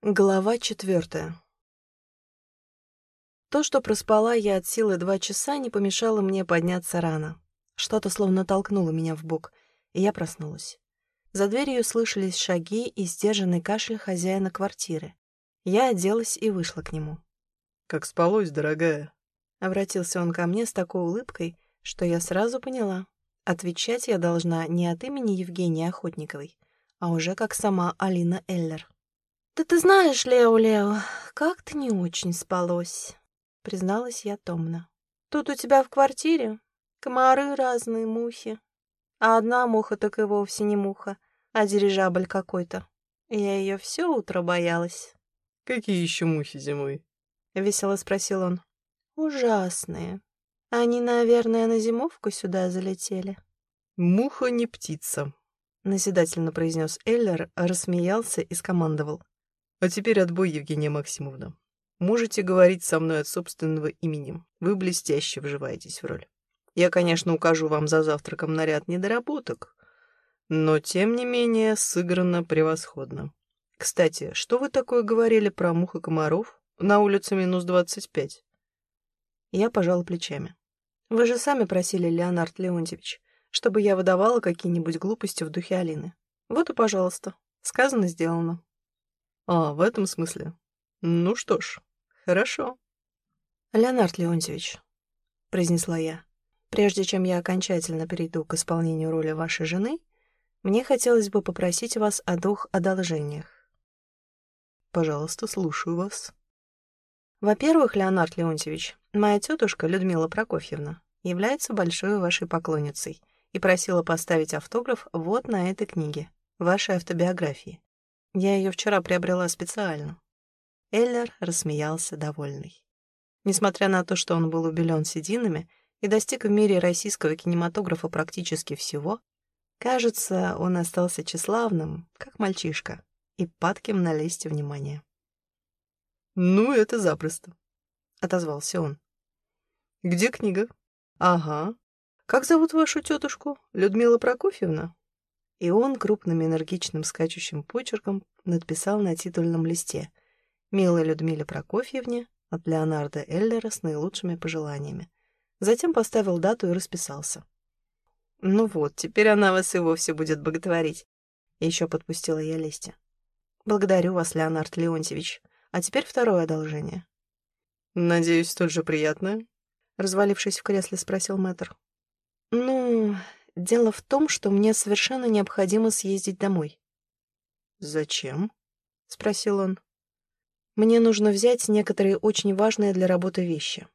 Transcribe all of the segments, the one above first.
Глава четвертая. То, что проспала я от силы два часа, не помешало мне подняться рано. Что-то словно толкнуло меня в бок, и я проснулась. За дверью слышались шаги и сдержанный кашель хозяина квартиры. Я оделась и вышла к нему. «Как спалось, дорогая?» Обратился он ко мне с такой улыбкой, что я сразу поняла. Отвечать я должна не от имени Евгении Охотниковой, а уже как сама Алина Эллер. «Да ты знаешь, Лео-Лео, как-то не очень спалось», — призналась я томно. «Тут у тебя в квартире комары разные, мухи. А одна муха так и вовсе не муха, а дирижабль какой-то. Я ее все утро боялась». «Какие еще мухи зимой?» — весело спросил он. «Ужасные. Они, наверное, на зимовку сюда залетели». «Муха не птица», — назидательно произнес Эллер, рассмеялся и скомандовал. А теперь отбой, Евгения Максимовна. Можете говорить со мной от собственного имени. Вы блестяще вживаетесь в роль. Я, конечно, укажу вам за завтраком на ряд недоработок, но, тем не менее, сыграно превосходно. Кстати, что вы такое говорили про мух и комаров? На улице минус двадцать пять. Я пожала плечами. Вы же сами просили, Леонард Леонтьевич, чтобы я выдавала какие-нибудь глупости в духе Алины. Вот и пожалуйста. Сказано, сделано. А, в этом смысле. Ну что ж, хорошо. Леонард Леонтьевич, произнесла я, прежде чем я окончательно перейду к исполнению роли вашей жены, мне хотелось бы попросить вас о двух одолжениях. Пожалуйста, слушаю вас. Во-первых, Леонард Леонтьевич, моя тетушка Людмила Прокофьевна является большой вашей поклонницей и просила поставить автограф вот на этой книге, вашей автобиографии. Я ее вчера приобрела специально. Эллер рассмеялся, довольный. Несмотря на то, что он был убелен сединами и достиг в мире российского кинематографа практически всего, кажется, он остался тщеславным, как мальчишка, и падким на лесте внимания. «Ну, это запросто», — отозвался он. «Где книга?» «Ага. Как зовут вашу тетушку? Людмила Прокофьевна?» И он крупным энергичным скачущим почерком надписал на титульном листе «Милой Людмиле Прокофьевне от Леонарда Эллера с наилучшими пожеланиями». Затем поставил дату и расписался. «Ну вот, теперь она вас и вовсе будет боготворить», — еще подпустила я листья. «Благодарю вас, Леонард Леонтьевич. А теперь второе одолжение». «Надеюсь, столь же приятное?» — развалившись в кресле, спросил мэтр. «Ну, Дело в том, что мне совершенно необходимо съездить домой. «Зачем?» — спросил он. «Мне нужно взять некоторые очень важные для работы вещи.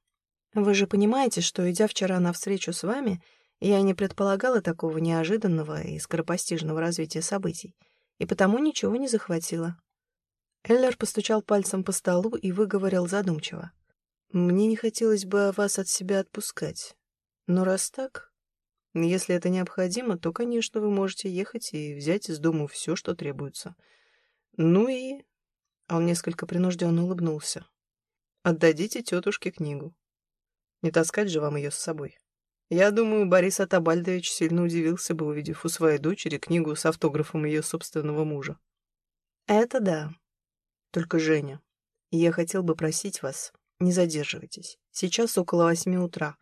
Вы же понимаете, что, идя вчера на встречу с вами, я не предполагала такого неожиданного и скоропостижного развития событий, и потому ничего не захватила». Эллер постучал пальцем по столу и выговорил задумчиво. «Мне не хотелось бы вас от себя отпускать. Но раз так, если это необходимо, то, конечно, вы можете ехать и взять из дома все, что требуется. Ну и... Он несколько принужденно улыбнулся. Отдадите тетушке книгу. Не таскать же вам ее с собой. Я думаю, Борис Атабальдович сильно удивился бы, увидев у своей дочери книгу с автографом ее собственного мужа. Это да. Только, Женя, я хотел бы просить вас, не задерживайтесь. Сейчас около восьми утра,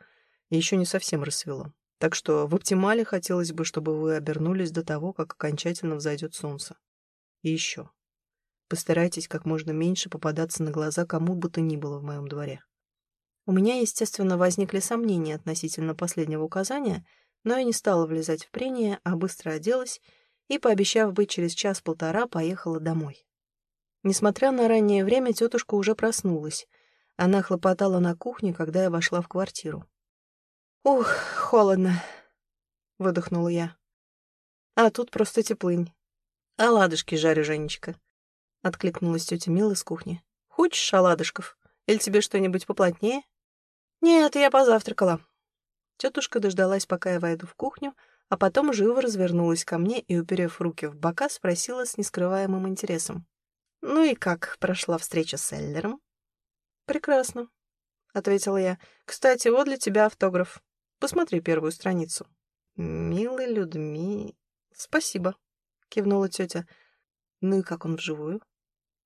еще не совсем рассвело. Так что в оптимале хотелось бы, чтобы вы обернулись до того, как окончательно взойдет солнце. И еще. Постарайтесь как можно меньше попадаться на глаза кому бы то ни было в моем дворе. У меня, естественно, возникли сомнения относительно последнего указания, но я не стала влезать в прение, а быстро оделась и, пообещав быть через час-полтора, поехала домой. Несмотря на раннее время, тетушка уже проснулась. Она хлопотала на кухне, когда я вошла в квартиру. «Ух, холодно», — выдохнула я. «А тут просто теплынь. А ладушки жарю, Женечка», — откликнулась тетя Мила с кухни. «Хочешь оладушков? Или тебе что-нибудь поплотнее?» «Нет, я позавтракала». Тетушка дождалась, пока я войду в кухню, а потом живо развернулась ко мне и, уперев руки в бока, спросила с нескрываемым интересом. «Ну и как прошла встреча с Эллером?» «Прекрасно», — ответила я. «Кстати, вот для тебя автограф». Посмотри первую страницу. Милый Людми... Спасибо, кивнула тетя. Ну и как он вживую?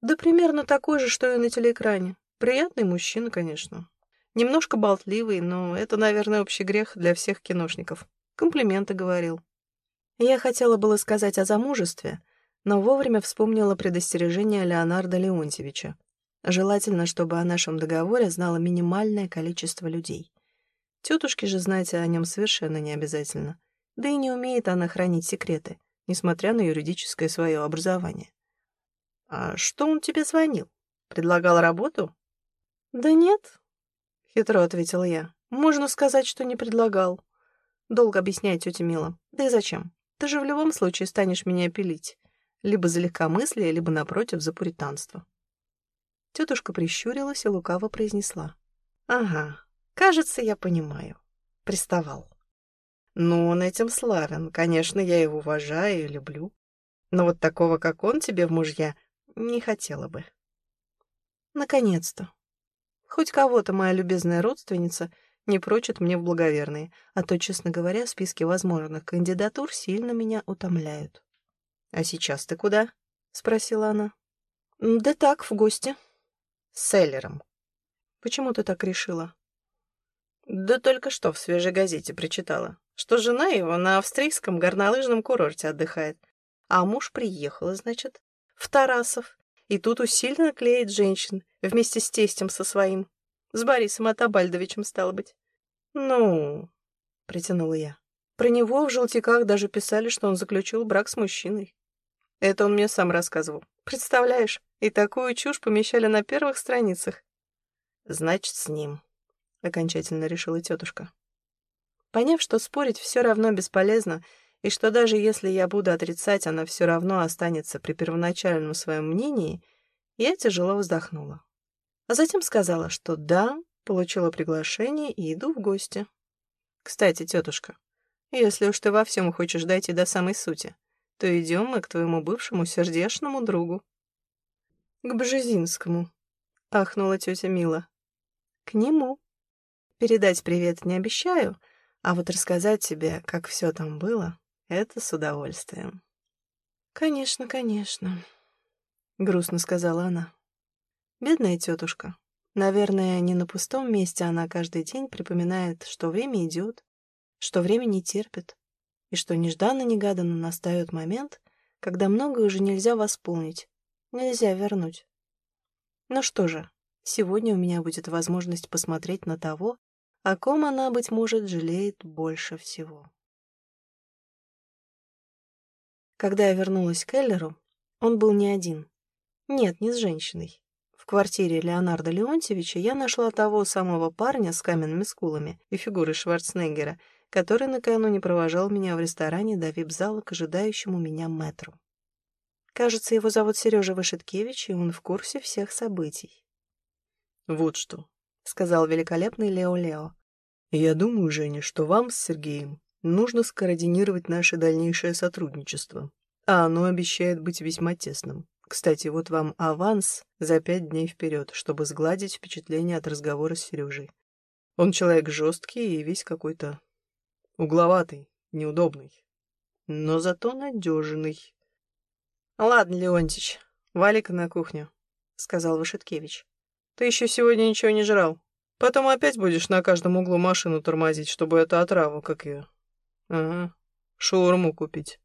Да примерно такой же, что и на телеэкране. Приятный мужчина, конечно. Немножко болтливый, но это, наверное, общий грех для всех киношников. Комплименты говорил. Я хотела было сказать о замужестве, но вовремя вспомнила предостережение Леонарда Леонтьевича. Желательно, чтобы о нашем договоре знало минимальное количество людей. Тетушке же знать о нем совершенно не обязательно. Да и не умеет она хранить секреты, несмотря на юридическое свое образование. «А что он тебе звонил? Предлагал работу?» «Да нет», — хитро ответила я. «Можно сказать, что не предлагал. Долго объяснять, тетя Мила. Да и зачем? Ты же в любом случае станешь меня пилить. Либо за легкомыслие, либо, напротив, за пуританство». Тетушка прищурилась и лукаво произнесла. «Ага, кажется, я понимаю. Приставал». «Ну, он этим славен. Конечно, я его уважаю и люблю. Но вот такого, как он, тебе в мужья не хотела бы». «Наконец-то. Хоть кого-то моя любезная родственница не прочит мне в благоверные, а то, честно говоря, списки возможных кандидатур сильно меня утомляют». «А сейчас ты куда?» — спросила она. «Да так, в гости». «С Селлером». «Почему ты так решила?» «Да только что в свежей газете прочитала, что жена его на австрийском горнолыжном курорте отдыхает, а муж приехал, значит, в Тарасов, и тут усиленно клеит женщин вместе с тестем со своим. С Борисом Атабальдовичем, стало быть. «Ну...» — притянула я. Про него в желтиках даже писали, что он заключил брак с мужчиной. Это он мне сам рассказывал. Представляешь, и такую чушь помещали на первых страницах. Значит, с ним, — окончательно решила тетушка. Поняв, что спорить все равно бесполезно, и что даже если я буду отрицать, она все равно останется при первоначальном своем мнении, я тяжело вздохнула. А затем сказала, что да, получила приглашение и иду в гости. Кстати, тетушка, если уж ты во всем хочешь дойти до самой сути, то идем мы к твоему бывшему сердечному другу. К Бжезинскому, ахнула тетя Мила. К нему. Передать привет не обещаю, а вот рассказать тебе, как все там было, это с удовольствием. Конечно, конечно, грустно сказала она. Бедная тетушка. Наверное, не на пустом месте она каждый день припоминает, что время идет, что время не терпит, и что нежданно-негаданно настает момент, когда многое уже нельзя восполнить, нельзя вернуть. Ну что же, сегодня у меня будет возможность посмотреть на того, о ком она, быть может, жалеет больше всего. Когда я вернулась к Эллеру, он был не один. Нет, не с женщиной. В квартире Леонарда Леонтьевича я нашла того самого парня с каменными скулами и фигурой Шварценеггера, который накануне провожал меня в ресторане до вип-зала к ожидающему меня мэтру. Кажется, его зовут Сережа Вышиткевич, и он в курсе всех событий. «Вот что», — сказал великолепный Лео-Лео. «Я думаю, Женя, что вам с Сергеем нужно скоординировать наше дальнейшее сотрудничество, а оно обещает быть весьма тесным. Кстати, вот вам аванс за пять дней вперед, чтобы сгладить впечатление от разговора с Сережей. Он человек жесткий и весь какой-то Угловатый, неудобный, но зато надежный. — Ладно, Леонтич, вали-ка на кухню, — сказал Вышиткевич. — Ты еще сегодня ничего не жрал. Потом опять будешь на каждом углу машину тормозить, чтобы эту отраву, как ее. Ага, шаурму купить.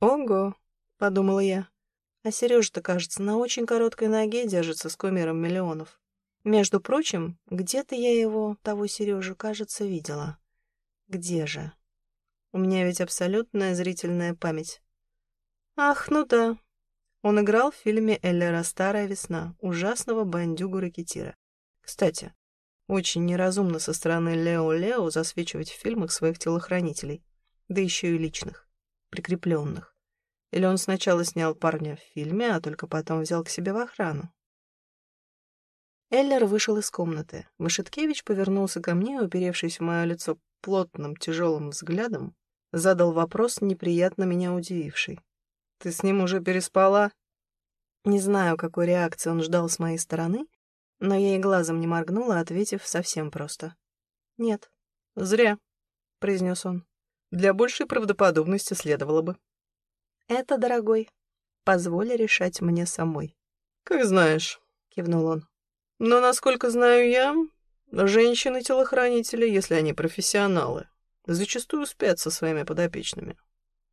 Ого, — подумала я. А Сережа-то, кажется, на очень короткой ноге держится с кумиром миллионов. Между прочим, где-то я его, того Сережу, кажется, видела. Где же? У меня ведь абсолютная зрительная память. Ах, ну да. Он играл в фильме Эллера «Старая весна» ужасного бандюгу-ракетира. Кстати, очень неразумно со стороны Лео-Лео засвечивать в фильмах своих телохранителей, да еще и личных, прикрепленных. Или он сначала снял парня в фильме, а только потом взял к себе в охрану. Эллер вышел из комнаты. Машиткевич повернулся ко мне, уперевшись в мое лицо плотным, тяжелым взглядом, задал вопрос, неприятно меня удививший. «Ты с ним уже переспала?» Не знаю, какой реакции он ждал с моей стороны, но я и глазом не моргнула, ответив совсем просто. «Нет». «Зря», — произнес он. «Для большей правдоподобности следовало бы». «Это, дорогой, позволь решать мне самой». «Как знаешь», — кивнул он. «Но, насколько знаю я, женщины-телохранители, если они профессионалы, зачастую спят со своими подопечными.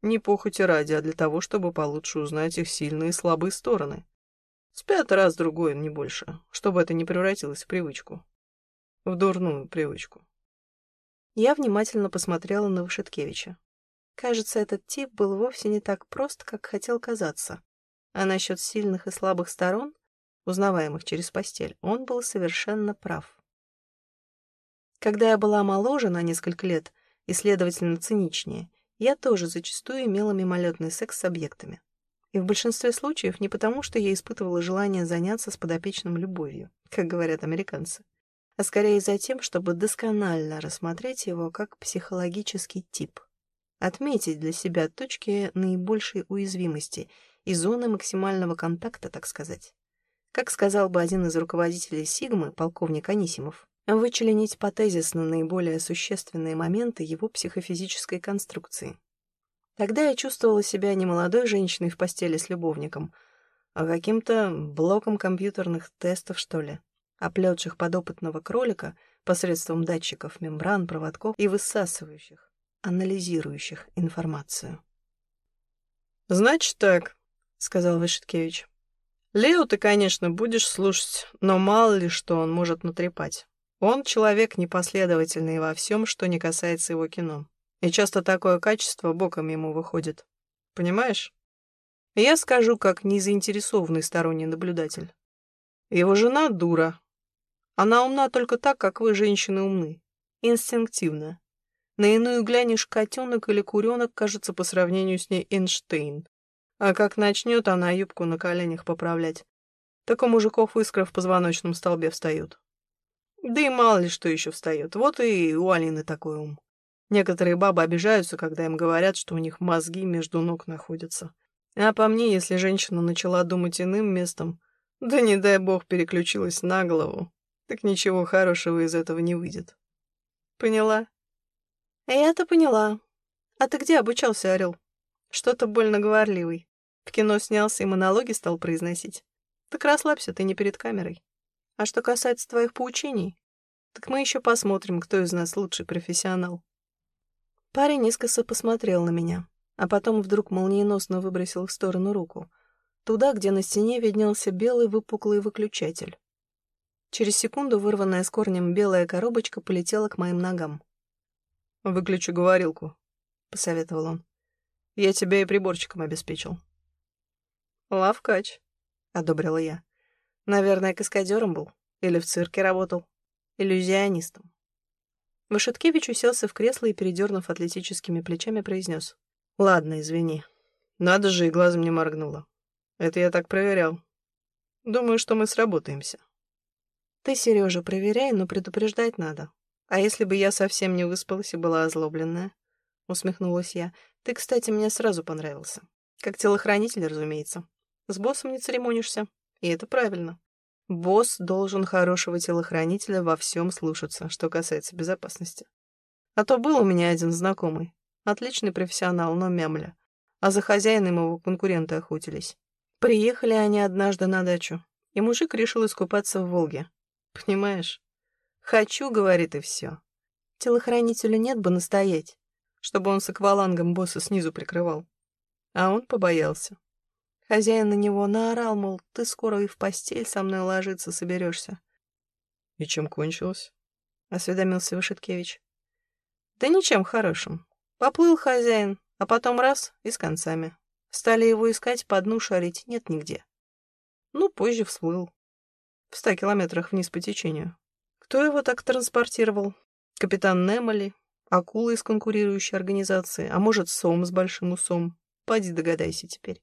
Не похоти ради, а для того, чтобы получше узнать их сильные и слабые стороны. Спят раз-другой, не больше, чтобы это не превратилось в привычку. В дурную привычку. Я внимательно посмотрела на Вышеткевича. Кажется, этот тип был вовсе не так прост, как хотел казаться. А насчет сильных и слабых сторон, узнаваемых через постель, он был совершенно прав. Когда я была моложе на несколько лет и, следовательно, циничнее, я тоже зачастую имела мимолетный секс с объектами. И в большинстве случаев не потому, что я испытывала желание заняться с подопечным любовью, как говорят американцы, а скорее за тем, чтобы досконально рассмотреть его как психологический тип, отметить для себя точки наибольшей уязвимости и зоны максимального контакта, так сказать. Как сказал бы один из руководителей Сигмы, полковник Анисимов, вычленить по тезисно наиболее существенные моменты его психофизической конструкции. Тогда я чувствовала себя не молодой женщиной в постели с любовником, а каким-то блоком компьютерных тестов, что ли, оплетших подопытного кролика посредством датчиков, мембран, проводков и высасывающих, анализирующих информацию. «Значит так», — сказал Вышеткевич. «Лео ты, конечно, будешь слушать, но мало ли что он может натрепать. Он человек непоследовательный во всем, что не касается его кино. И часто такое качество боком ему выходит. Понимаешь? Я скажу, как незаинтересованный сторонний наблюдатель. Его жена дура. Она умна только так, как вы, женщины, умны. Инстинктивно. На иную глянешь котенок или куренок, кажется, по сравнению с ней Эйнштейн. А как начнет она юбку на коленях поправлять, так у мужиков искра в позвоночном столбе встают. Да и мало ли что еще встает. Вот и у Алины такой ум. Некоторые бабы обижаются, когда им говорят, что у них мозги между ног находятся. А по мне, если женщина начала думать иным местом, да не дай бог переключилась на голову, так ничего хорошего из этого не выйдет. Поняла? Я-то поняла. А ты где обучался, Орел? Что-то больно говорливый. В кино снялся и монологи стал произносить. Так расслабься, ты не перед камерой. А что касается твоих поучений, так мы еще посмотрим, кто из нас лучший профессионал. Парень искоса посмотрел на меня, а потом вдруг молниеносно выбросил в сторону руку, туда, где на стене виднелся белый выпуклый выключатель. Через секунду вырванная с корнем белая коробочка полетела к моим ногам. «Выключи говорилку», — посоветовал он. «Я тебя и приборчиком обеспечил». «Лавкач», — одобрила я. Наверное, каскадером был. Или в цирке работал. Иллюзионистом. Вышеткевич уселся в кресло и, передернув атлетическими плечами, произнес. «Ладно, извини. Надо же, и глазом не моргнула. Это я так проверял. Думаю, что мы сработаемся». «Ты, Сережа, проверяй, но предупреждать надо. А если бы я совсем не выспалась и была озлобленная?» Усмехнулась я. «Ты, кстати, мне сразу понравился. Как телохранитель, разумеется. С боссом не церемонишься. И это правильно. Босс должен хорошего телохранителя во всем слушаться, что касается безопасности. А то был у меня один знакомый. Отличный профессионал, но мямля. А за хозяином его конкуренты охотились. Приехали они однажды на дачу, и мужик решил искупаться в Волге. Понимаешь? «Хочу», — говорит, и все. Телохранителю нет бы настоять, чтобы он с аквалангом босса снизу прикрывал. А он побоялся. Хозяин на него наорал, мол, ты скоро и в постель со мной ложиться соберешься. — И чем кончилось? — осведомился Вышиткевич. — Да ничем хорошим. Поплыл хозяин, а потом раз — и с концами. Стали его искать, по дну шарить, нет нигде. Ну, позже всплыл. В ста километрах вниз по течению. Кто его так транспортировал? Капитан Немоли? Акула из конкурирующей организации? А может, Сом с большим усом? Поди догадайся теперь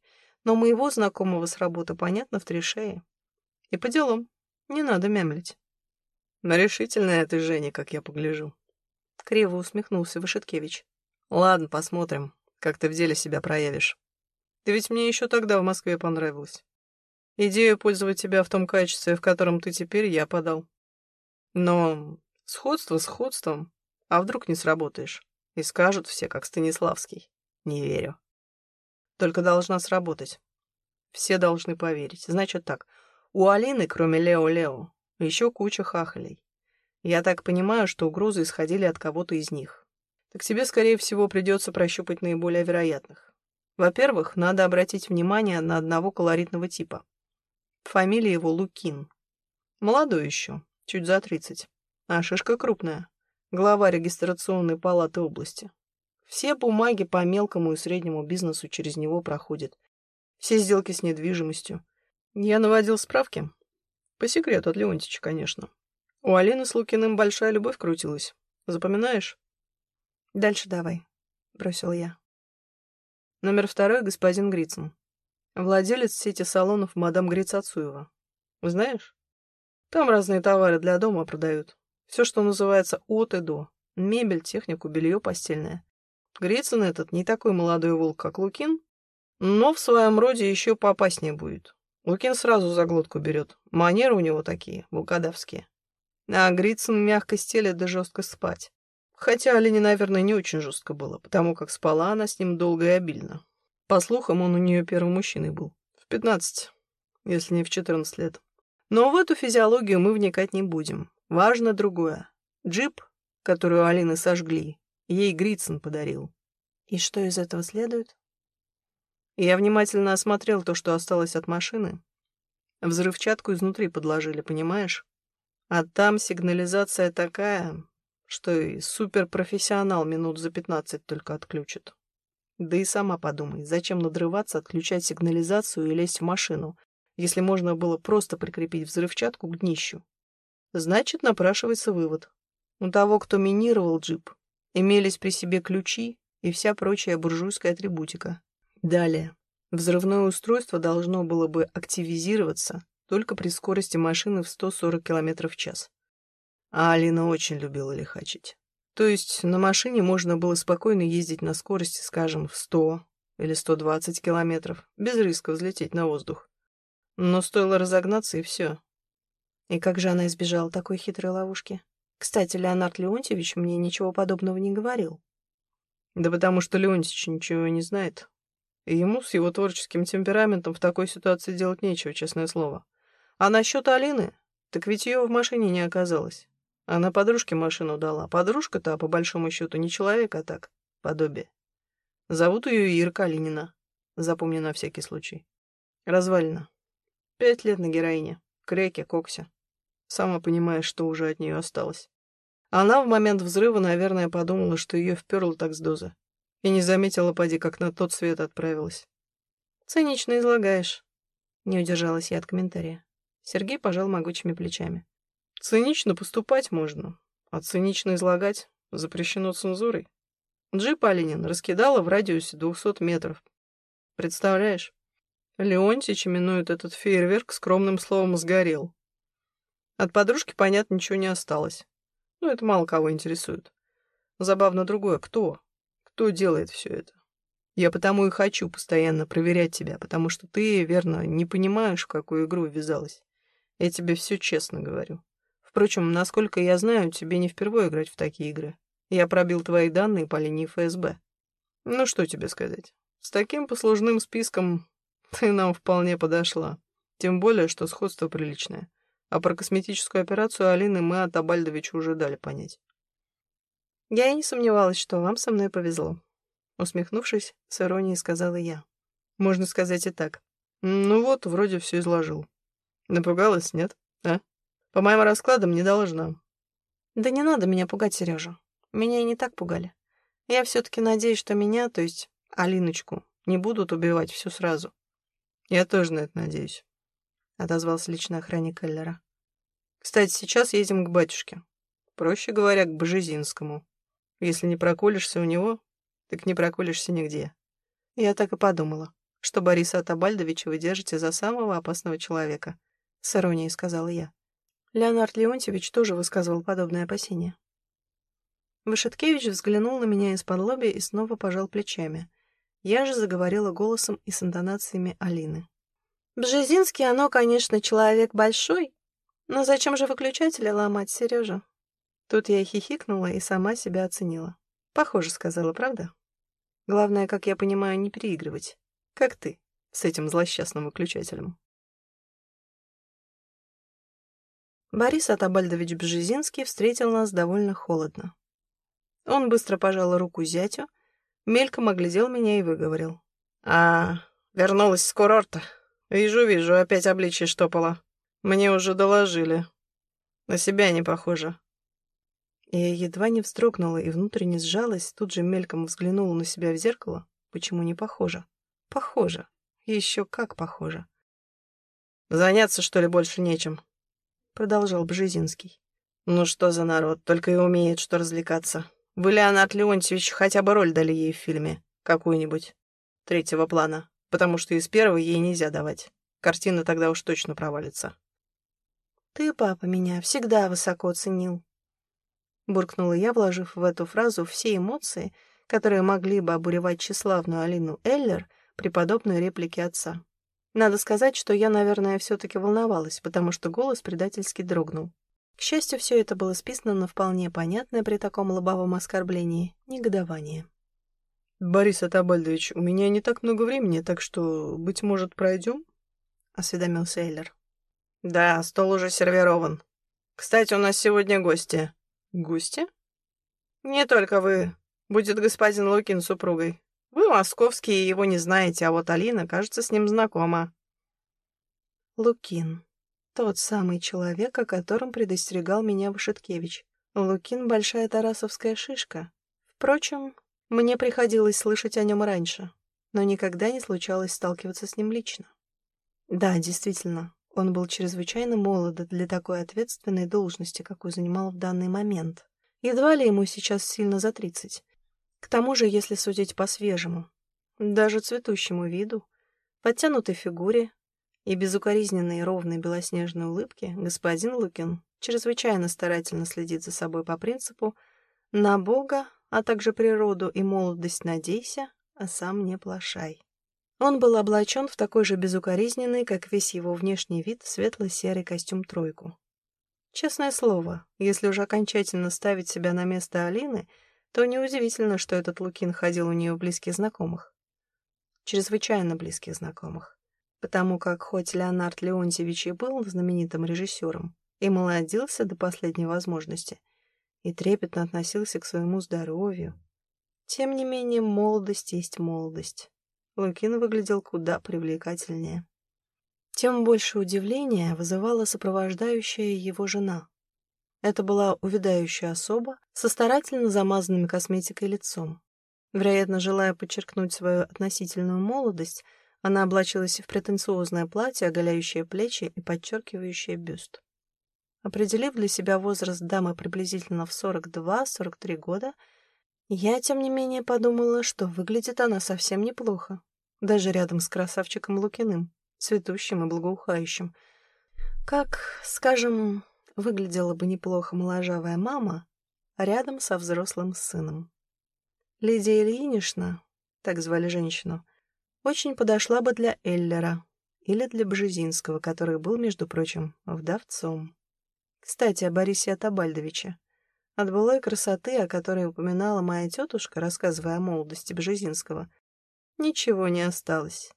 но моего знакомого с работы понятно в три шеи. И по делам. Не надо мямлить. Но решительная ты, Женя, как я погляжу. Криво усмехнулся Вышеткевич. Ладно, посмотрим, как ты в деле себя проявишь. Ты ведь мне еще тогда в Москве понравилась. Идею пользовать тебя в том качестве, в котором ты теперь, я подал. Но сходство сходством, а вдруг не сработаешь? И скажут все, как Станиславский. Не верю. Только должна сработать. Все должны поверить. Значит так, У Алины, кроме Лео-Лео, еще куча хахалей. Я так понимаю, что угрозы исходили от кого-то из них. Так тебе, скорее всего, придется прощупать наиболее вероятных. Во-первых, надо обратить внимание на одного колоритного типа. Фамилия его Лукин. Молодой еще, чуть за тридцать. А шишка крупная. Глава регистрационной палаты области. Все бумаги по мелкому и среднему бизнесу через него проходят. Все сделки с недвижимостью. Я наводил справки. По секрету от Леонтича, конечно. У Алины с Лукиным большая любовь крутилась. Запоминаешь? Дальше давай, бросил я. Номер второй — господин Грицын. Владелец сети салонов мадам Гриц Ацуева. Знаешь? Там разные товары для дома продают. Все, что называется от и до. Мебель, технику, белье постельное. Грицын этот не такой молодой волк, как Лукин, но в своем роде еще поопаснее будет. Лукин сразу за глотку берет. Манеры у него такие, волкодавские. А Грицын мягко стелет да жестко спать. Хотя Алине, наверное, не очень жестко было, потому как спала она с ним долго и обильно. По слухам, он у нее первым мужчиной был. В пятнадцать, если не в четырнадцать лет. Но в эту физиологию мы вникать не будем. Важно другое. Джип, который у Алины сожгли, ей Грицын подарил. И что из этого следует? Я внимательно осмотрел то, что осталось от машины. Взрывчатку изнутри подложили, понимаешь? А там сигнализация такая, что и суперпрофессионал минут за пятнадцать только отключит. Да и сама подумай, зачем надрываться, отключать сигнализацию и лезть в машину, если можно было просто прикрепить взрывчатку к днищу? Значит, напрашивается вывод. У того, кто минировал джип, имелись при себе ключи и вся прочая буржуйская атрибутика. Далее. Взрывное устройство должно было бы активизироваться только при скорости машины в 140 км в час. А Алина очень любила лихачить. То есть на машине можно было спокойно ездить на скорости, скажем, в 100 или 120 километров, без риска взлететь на воздух. Но стоило разогнаться, и все. И как же она избежала такой хитрой ловушки? Кстати, Леонард Леонтьевич мне ничего подобного не говорил. Да потому что Леонтьевич ничего не знает. И ему с его творческим темпераментом в такой ситуации делать нечего, честное слово. А насчет Алины, так ведь ее в машине не оказалось. Она подружке машину дала. Подружка-то, по большому счету, не человек, а так, подобие. Зовут ее Ира Калинина. Запомни на всякий случай. Развалина. Пять лет на героине. Креке, коксе. Сама понимаешь, что уже от нее осталось. Она в момент взрыва, наверное, подумала, что ее вперло так с дозы. И не заметила, поди, как на тот свет отправилась. Цинично излагаешь. Не удержалась я от комментария. Сергей пожал могучими плечами. Цинично поступать можно, а цинично излагать запрещено цензурой. Джип Алинин раскидала в радиусе 200 метров. Представляешь? Леонтич именует этот фейерверк скромным словом «сгорел». От подружки, понятно, ничего не осталось. Ну, это мало кого интересует. Забавно другое. Кто? Кто делает все это? Я потому и хочу постоянно проверять тебя, потому что ты, верно, не понимаешь, в какую игру ввязалась. Я тебе все честно говорю. Впрочем, насколько я знаю, тебе не впервые играть в такие игры. Я пробил твои данные по линии ФСБ. Ну, что тебе сказать? С таким послужным списком ты нам вполне подошла. Тем более, что сходство приличное. А про косметическую операцию Алины мы от Абальдовича уже дали понять. Я и не сомневалась, что вам со мной повезло. Усмехнувшись, с иронией сказала я. Можно сказать и так. Ну вот, вроде все изложил. Напугалась, нет? А? По моим раскладам не должна. Да не надо меня пугать, Сережа. Меня и не так пугали. Я все-таки надеюсь, что меня, то есть Алиночку, не будут убивать всю сразу. Я тоже на это надеюсь, — отозвался личный охранник Эллера. Кстати, сейчас едем к батюшке. Проще говоря, к Бжезинскому. Если не проколешься у него, так не проколешься нигде. Я так и подумала, что Бориса Атабальдовича вы держите за самого опасного человека, — с иронией сказала я. Леонард Леонтьевич тоже высказывал подобные опасения. Вышеткевич взглянул на меня из-под лобья и снова пожал плечами. Я же заговорила голосом и с интонациями Алины. «Бжезинский, оно, конечно, человек большой, но зачем же выключатели ломать, Сережа?» Тут я хихикнула и сама себя оценила. «Похоже», — сказала, правда? Главное, как я понимаю, не переигрывать. Как ты с этим злосчастным выключателем. Борис Атабальдович Бжезинский встретил нас довольно холодно. Он быстро пожал руку зятю, мельком оглядел меня и выговорил. «А, вернулась с курорта. Вижу, вижу, опять обличье штопала. Мне уже доложили. На себя не похоже». Я едва не вздрогнула и внутренне сжалась, тут же мельком взглянула на себя в зеркало. Почему не похоже? Похоже. Еще как похоже. «Заняться, что ли, больше нечем?» Продолжал Бжезинский. «Ну что за народ, только и умеет, что развлекаться. Вы, Леонард Леонтьевич, хотя бы роль дали ей в фильме. Какую-нибудь. Третьего плана. Потому что из первого ей нельзя давать. Картина тогда уж точно провалится». «Ты, папа, меня всегда высоко ценил», — буркнула я, вложив в эту фразу все эмоции, которые могли бы обуревать тщеславную Алину Эллер при подобной реплике отца. Надо сказать, что я, наверное, все-таки волновалась, потому что голос предательски дрогнул. К счастью, все это было списано на вполне понятное при таком лобовом оскорблении негодование. «Борис Атабальдович, у меня не так много времени, так что, быть может, пройдем?» — осведомился Эйлер. «Да, стол уже сервирован. Кстати, у нас сегодня гости». «Гости?» «Не только вы. Будет господин Лукин супругой. Вы московский и его не знаете, а вот Алина, кажется, с ним знакома». Лукин. Тот самый человек, о котором предостерегал меня Вышеткевич. Лукин — большая тарасовская шишка. Впрочем, мне приходилось слышать о нем раньше, но никогда не случалось сталкиваться с ним лично. Да, действительно, он был чрезвычайно молод для такой ответственной должности, какую занимал в данный момент. Едва ли ему сейчас сильно за тридцать. К тому же, если судить по свежему, даже цветущему виду, подтянутой фигуре и безукоризненной ровной белоснежной улыбке, господин Лукин чрезвычайно старательно следит за собой по принципу «на Бога, а также природу и молодость надейся, а сам не плашай». Он был облачен в такой же безукоризненный, как весь его внешний вид, светло-серый костюм-тройку. Честное слово, если уже окончательно ставить себя на место Алины, то неудивительно, что этот Лукин ходил у нее в близких знакомых. Чрезвычайно близких знакомых. Потому как хоть Леонард Леонтьевич и был знаменитым режиссером и молодился до последней возможности, и трепетно относился к своему здоровью, тем не менее молодость есть молодость. Лукин выглядел куда привлекательнее. Тем больше удивления вызывала сопровождающая его жена. Это была увядающая особа со старательно замазанными косметикой лицом. Вероятно, желая подчеркнуть свою относительную молодость, она облачилась в претенциозное платье, оголяющее плечи и подчеркивающее бюст. Определив для себя возраст дамы приблизительно в 42-43 года, я, тем не менее, подумала, что выглядит она совсем неплохо даже рядом с красавчиком Лукиным, цветущим и благоухающим. Как, скажем, выглядела бы неплохо моложавая мама рядом со взрослым сыном. Лидия Ильинична, так звали женщину, очень подошла бы для Эллера или для Бжезинского, который был, между прочим, вдовцом. Кстати, о Борисе Атабальдовиче. От былой красоты, о которой упоминала моя тетушка, рассказывая о молодости Бжезинского, Ничего не осталось.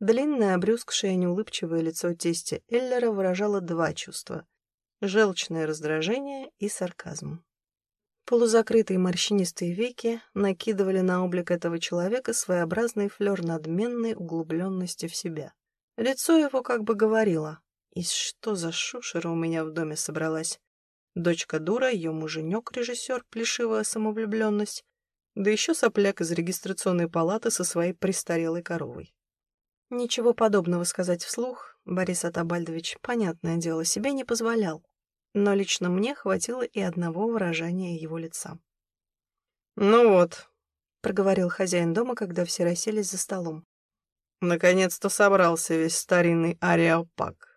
Длинное, обрюзгшее, неулыбчивое лицо тестя Эллера выражало два чувства — желчное раздражение и сарказм. Полузакрытые морщинистые веки накидывали на облик этого человека своеобразный флер надменной углубленности в себя. Лицо его как бы говорило «И что за шушера у меня в доме собралась?» Дочка дура, ее муженек, режиссер, плешивая самовлюбленность, да еще сопляк из регистрационной палаты со своей престарелой коровой. Ничего подобного сказать вслух Борис Атабальдович, понятное дело, себе не позволял, но лично мне хватило и одного выражения его лица. «Ну вот», — проговорил хозяин дома, когда все расселись за столом. «Наконец-то собрался весь старинный ареопак.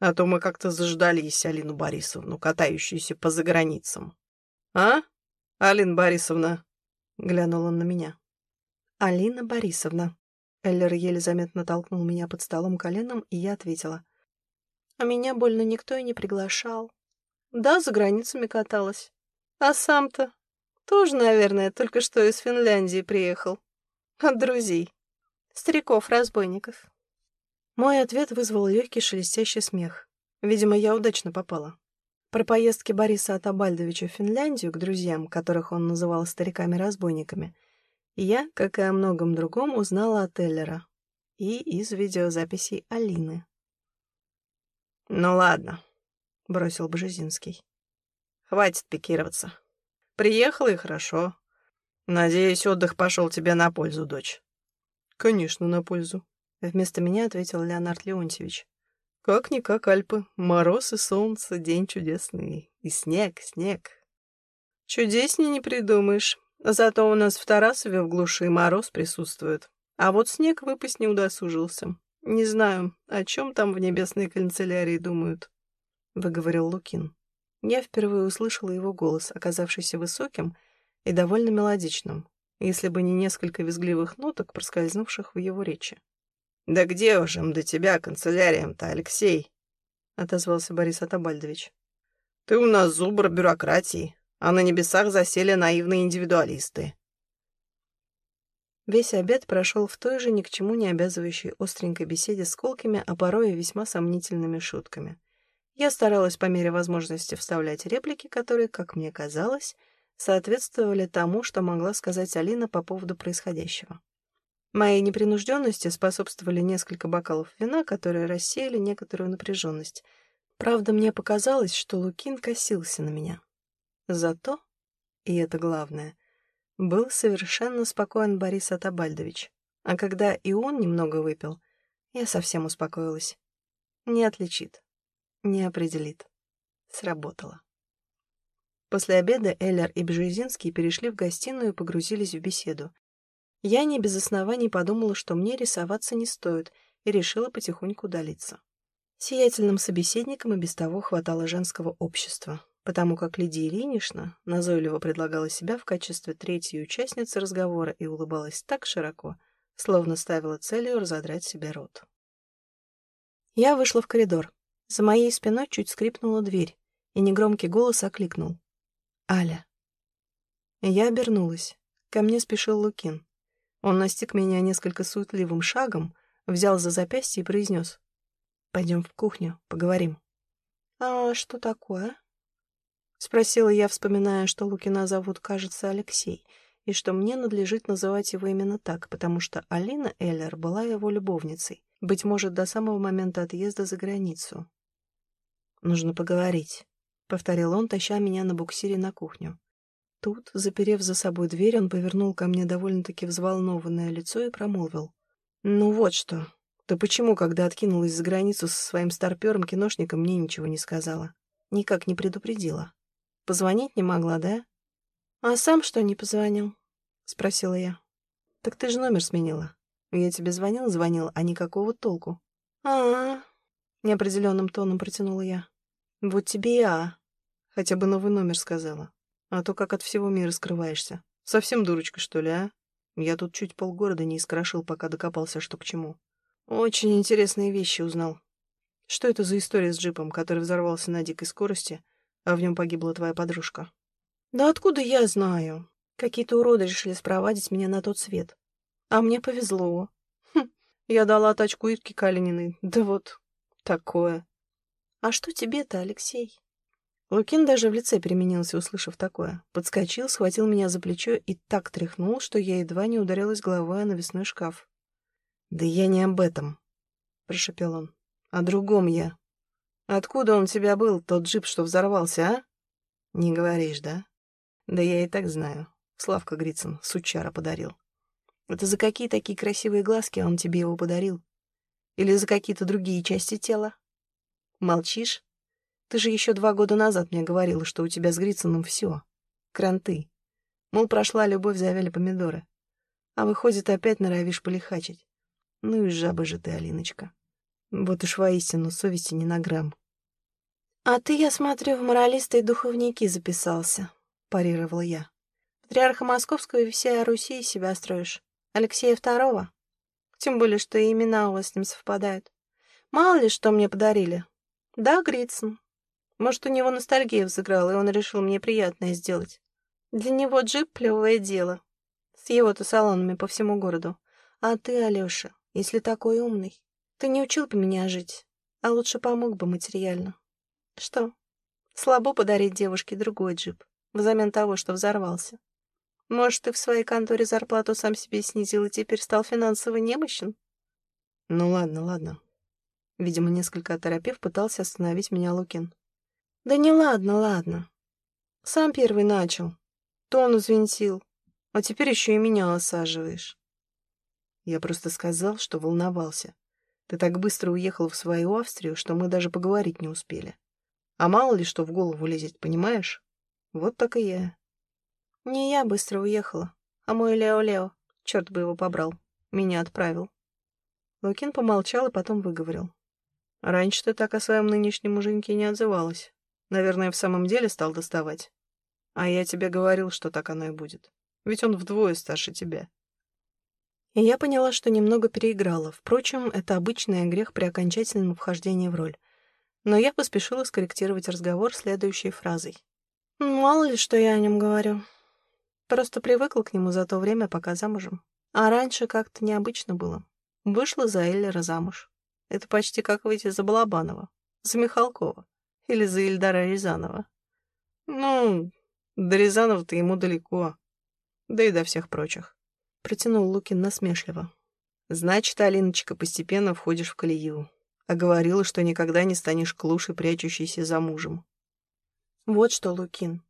А то мы как-то заждались Алину Борисовну, катающуюся по заграницам. А, Алина Борисовна?» Глянул он на меня. «Алина Борисовна». Эллер еле заметно толкнул меня под столом коленом, и я ответила. «А меня больно никто и не приглашал. Да, за границами каталась. А сам-то тоже, наверное, только что из Финляндии приехал. От друзей. Стариков-разбойников». Мой ответ вызвал легкий шелестящий смех. Видимо, я удачно попала. Про поездки Бориса Атабальдовича в Финляндию к друзьям, которых он называл стариками-разбойниками, я, как и о многом другом, узнала от Эллера и из видеозаписей Алины. «Ну ладно», — бросил Бжезинский. «Хватит пикироваться. Приехала и хорошо. Надеюсь, отдых пошел тебе на пользу, дочь». «Конечно, на пользу», — вместо меня ответил Леонард Леонтьевич. Как-никак Альпы. Мороз и солнце, день чудесный. И снег, снег. Чудеснее не придумаешь. Зато у нас в Тарасове в глуши мороз присутствует. А вот снег выпасть не удосужился. Не знаю, о чем там в небесной канцелярии думают. Выговорил Лукин. Я впервые услышала его голос, оказавшийся высоким и довольно мелодичным, если бы не несколько визгливых ноток, проскользнувших в его речи. «Да где уже до тебя канцеляриям-то, Алексей?» — отозвался Борис Атабальдович. «Ты у нас зубр бюрократии, а на небесах засели наивные индивидуалисты». Весь обед прошел в той же ни к чему не обязывающей остренькой беседе с колкими, а порой и весьма сомнительными шутками. Я старалась по мере возможности вставлять реплики, которые, как мне казалось, соответствовали тому, что могла сказать Алина по поводу происходящего. Моей непринужденности способствовали несколько бокалов вина, которые рассеяли некоторую напряженность. Правда, мне показалось, что Лукин косился на меня. Зато, и это главное, был совершенно спокоен Борис Атабальдович. А когда и он немного выпил, я совсем успокоилась. Не отличит, не определит. Сработало. После обеда Эллер и Бжезинский перешли в гостиную и погрузились в беседу. Я не без оснований подумала, что мне рисоваться не стоит, и решила потихоньку удалиться. Сиятельным собеседникам и без того хватало женского общества, потому как Лидия Ильинична назойливо предлагала себя в качестве третьей участницы разговора и улыбалась так широко, словно ставила целью разодрать себе рот. Я вышла в коридор. За моей спиной чуть скрипнула дверь, и негромкий голос окликнул. «Аля». Я обернулась. Ко мне спешил Лукин. Он настиг меня несколько суетливым шагом, взял за запястье и произнес. «Пойдем в кухню, поговорим». «А что такое?» Спросила я, вспоминая, что Лукина зовут, кажется, Алексей, и что мне надлежит называть его именно так, потому что Алина Эллер была его любовницей, быть может, до самого момента отъезда за границу. «Нужно поговорить», — повторил он, таща меня на буксире на кухню. Тут, заперев за собой дверь, он повернул ко мне довольно-таки взволнованное лицо и промолвил. «Ну вот что. Ты почему, когда откинулась за границу со своим старпером-киношником, мне ничего не сказала? Никак не предупредила. Позвонить не могла, да?» «А сам что не позвонил?» — спросила я. «Так ты же номер сменила. Я тебе звонил, звонил, а никакого толку». «А-а-а», неопределенным тоном протянула я. «Вот тебе и а. Хотя бы новый номер сказала». А то как от всего мира скрываешься. Совсем дурочка, что ли, а? Я тут чуть полгорода не искрошил, пока докопался, что к чему. Очень интересные вещи узнал. Что это за история с джипом, который взорвался на дикой скорости, а в нем погибла твоя подружка? Да откуда я знаю? Какие-то уроды решили спровадить меня на тот свет. А мне повезло. Хм, я дала тачку Ирке Калининой. Да вот, такое. А что тебе-то, Алексей? Лукин даже в лице переменился, услышав такое. Подскочил, схватил меня за плечо и так тряхнул, что я едва не ударилась головой о навесной шкаф. «Да я не об этом», — прошепел он. «О другом я. Откуда он у тебя был, тот джип, что взорвался, а?» «Не говоришь, да?» «Да я и так знаю. Славка Грицын, сучара, подарил. Это за какие такие красивые глазки он тебе его подарил? Или за какие-то другие части тела? Молчишь?» Ты же еще два года назад мне говорила, что у тебя с Грицыным все. Кранты. Мол, прошла любовь, завяли помидоры. А выходит, опять норовишь полихачить. Ну и жаба же ты, Алиночка. Вот уж воистину совести не на грамм. «А ты, я смотрю, в моралисты и духовники записался», — парировала я. «Патриарха Московского и всей Руси себя строишь. Алексея Второго? Тем более, что и имена у вас с ним совпадают. Мало ли, что мне подарили. Да, Грицын, может, у него ностальгия взыграла, и он решил мне приятное сделать. Для него джип — плевое дело. С его-то салонами по всему городу. А ты, Алёша, если такой умный, ты не учил бы меня жить. А лучше помог бы материально. Что? Слабо подарить девушке другой джип, взамен того, что взорвался. Может, ты в своей конторе зарплату сам себе снизил и теперь стал финансово немощен? Ну ладно, ладно. Видимо, несколько оторопев, пытался остановить меня Лукин. Да не ладно, ладно. Сам первый начал. Тон взвинтил. А теперь еще и меня осаживаешь. Я просто сказал, что волновался. Ты так быстро уехал в свою Австрию, что мы даже поговорить не успели. А мало ли что в голову лезет, понимаешь? Вот так и я. Не я быстро уехала, а мой Лео-Лео, черт бы его побрал, меня отправил. Лукин помолчал и потом выговорил. Раньше ты так о своем нынешнем муженьке не отзывалась. Наверное, в самом деле стал доставать. А я тебе говорил, что так оно и будет. Ведь он вдвое старше тебя. И я поняла, что немного переиграла. Впрочем, это обычный грех при окончательном вхождении в роль. Но я поспешила скорректировать разговор следующей фразой. «Мало ли, что я о нем говорю. Просто привыкла к нему за то время, пока замужем. А раньше как-то необычно было. Вышла за Эллера замуж. Это почти как выйти за Балабанова, за Михалкова или за Ильдара Рязанова. Ну, до Рязанова-то ему далеко. Да и до всех прочих. Протянул Лукин насмешливо. Значит, Алиночка, постепенно входишь в колею. А говорила, что никогда не станешь клушей, прячущейся за мужем. Вот что, Лукин,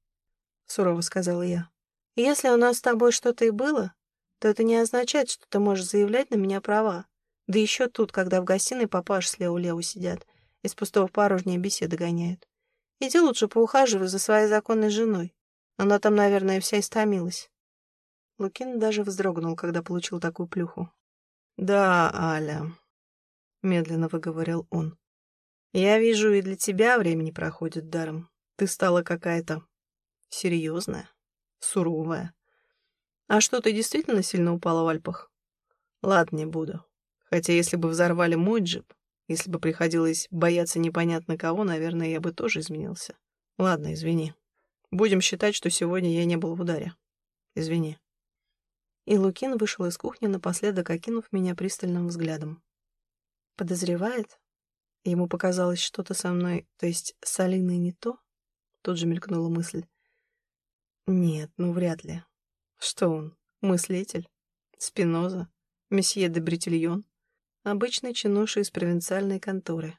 сурово сказала я. Если у нас с тобой что-то и было, то это не означает, что ты можешь заявлять на меня права. Да еще тут, когда в гостиной папаш с Лео-Лео сидят, из пустого порожней беседы гоняют. Иди лучше поухаживай за своей законной женой. Она там, наверное, вся истомилась. Лукин даже вздрогнул, когда получил такую плюху. «Да, Аля», — медленно выговорил он. «Я вижу, и для тебя времени проходит даром. Ты стала какая-то серьезная, суровая. А что, ты действительно сильно упала в Альпах? Ладно, не буду. Хотя если бы взорвали мой джип, если бы приходилось бояться непонятно кого, наверное, я бы тоже изменился. Ладно, извини. Будем считать, что сегодня я не был в ударе. Извини. И Лукин вышел из кухни, напоследок окинув меня пристальным взглядом. Подозревает? Ему показалось что-то со мной, то есть с Алиной не то? Тут же мелькнула мысль. Нет, ну вряд ли. Что он, мыслитель? Спиноза? Месье де Бретильон? Обычный чинуша из провинциальной конторы.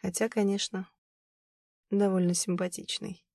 Хотя, конечно, довольно симпатичный.